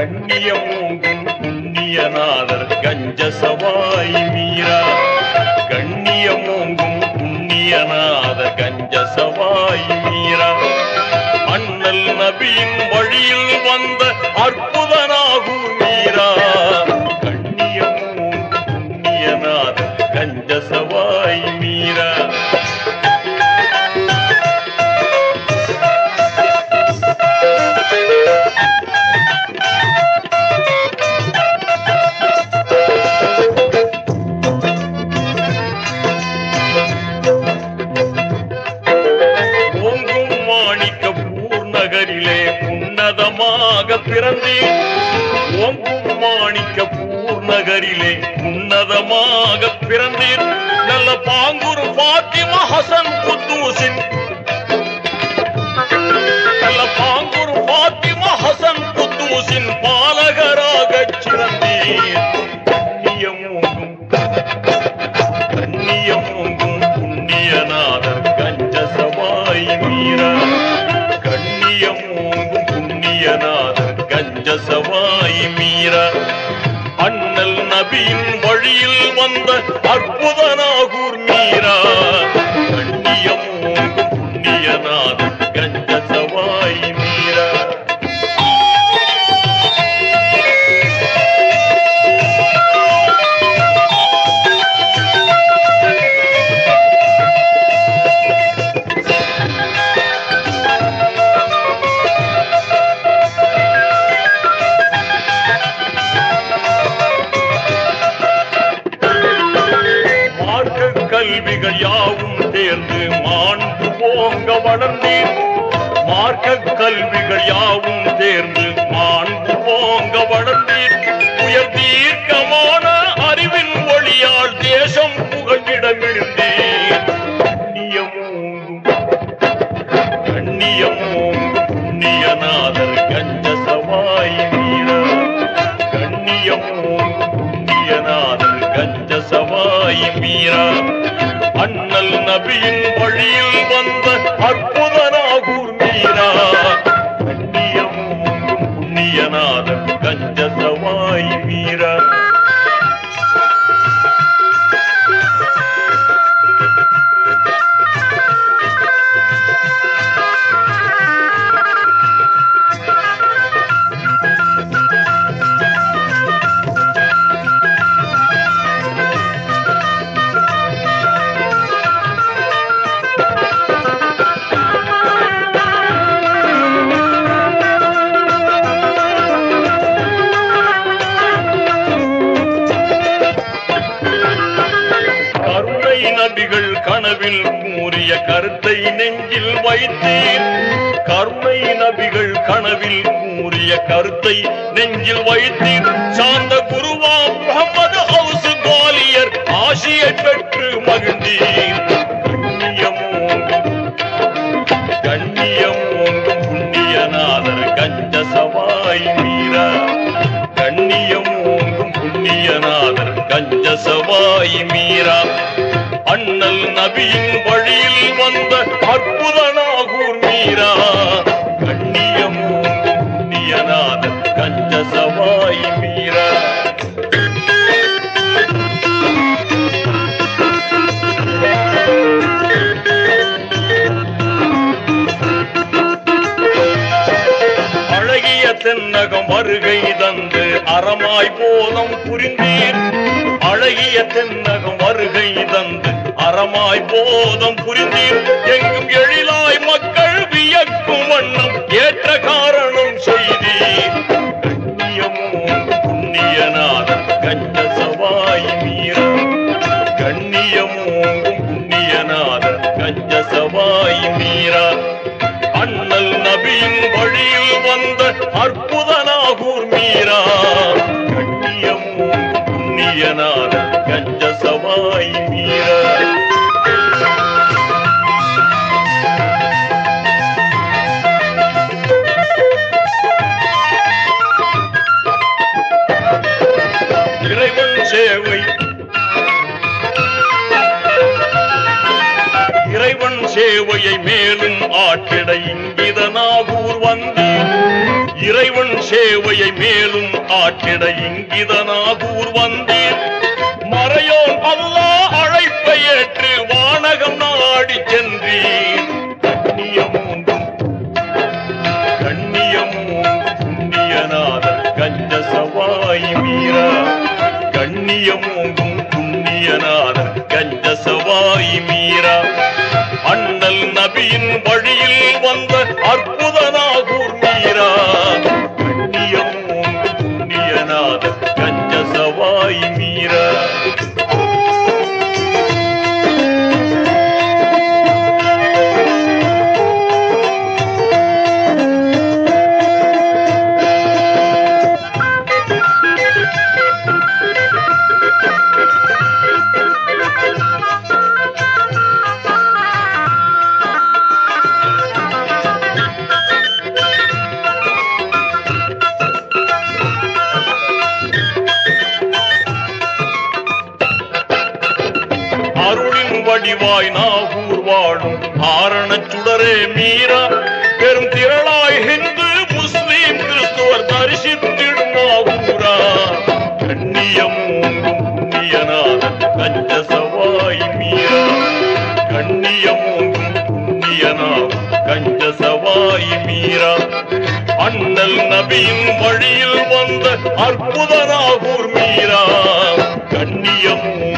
கண்ணியமோங்கும் புண்ணியநாதர் கஞ்ச சவாய் மீரா கண்ணியமோங்கும் புண்ணியநாதர் கஞ்ச சவாய் மீரா அண்ணல் நபியின் பிறந்தேன் ஓங்கும் மாணிக்க பூர்ணகரிலே உன்னதமாக பிறந்தேன் நல்ல பாங்குரு பாத்திமா ஹசன் குத்தூசின். நல்ல பாங்குரு பாத்திமா ஹசன் குத்தூசின் பாலகராகச் சிறந்தேன் தாய் மீரா அண்ணல் நபியின் வழியில் வந்த அற்புதனாகூர் மீரா கண்ணியமோங்கும் புண்ணியநாதன் மாண்பு போங்க வளர்ந்தேன் மார்க்க கல்விகள் யாவும் தேர்ந்து மாண்பு போங்க வளர்ந்தேன் உயர் தீர்க்கமான அறிவின் ஒளியால் தேசம் புகழிடமிழ்ந்தேன் கண்ணியமோங்கும் கண்ணியமோங்கும் புண்ணியநாதர் சவாய் கண்ணியமோங்கும் புண்ணியநாதர் சவாய் மீரா அண்ணல் நபியின் வழியில் வந்த அற்புதனாகூர் கனவில் கூறிய கருத்தை நெஞ்சில் வைத்தேன். கருணை நபிகள் கனவில் கூறிய கருத்தை நெஞ்சில் வைத்தேன். சாந்த குருவா முகமது ஹவுஸ் கோலியர் ஆசியை பெற்று மகிழ்ந்தேன். கண்ணியமோங்கும் கண்ணியமோங்கும் புண்ணியநாதர் கஞ்ச சவாய் மீரா கண்ணியம் ஓங்கும் புண்ணியநாதர் கஞ்ச சவாய் மீரா நபியின் வழியில் வந்த அற்புதனாகூர் மீரா கண்ணியமோங்கும் புண்ணியநாதர் கஞ்ச மீரா அழகிய தென்னகம் வருகை தந்து அறமாய் போதம் புரிந்தீர் அழகிய தென்னகம் வருகை தந்து அறமாய் போதம் புரிந்தீர். எங்கும் எழிலா சேவையை மேலும் ஆற்றிட இங்கிதனாகூர் வந்தேன் இறைவன் சேவையை மேலும் ஆற்றிட இங்கிதனாகூர் வந்தேன் மறையோன் அல்லாஹ் அழைப்பை ஏற்று வானகம் நாடி சென்றேன் கண்ணியமூன்றும் கண்ணியமூன்றும் புண்ணியநாதர் கஞ்ச சவாய் மீரா கண்ணியமூன்றும் புண்ணியநாதர் கஞ்ச சவாய் மீரா நபியின் வழியில் வந்த அற்ப அருளின் வடிவாய் நாகூர் வாழும் ஆரணச் சுடரே மீரா. பெரும் திரளாய் ஹிந்து முஸ்லீம் கிறிஸ்துவர் தரிசித்திடும் நாகூரா. கண்ணியமூங்கும் புண்ணியநாதன் கஞ்ச சவாய் மீரா. கண்ணியமூங்கும் புண்ணியநாதன் கஞ்ச சவாய் மீரா. அண்ணல் நபியின் வழியில் வந்த அற்புத நாகூர் மீரா. கண்ணியமும்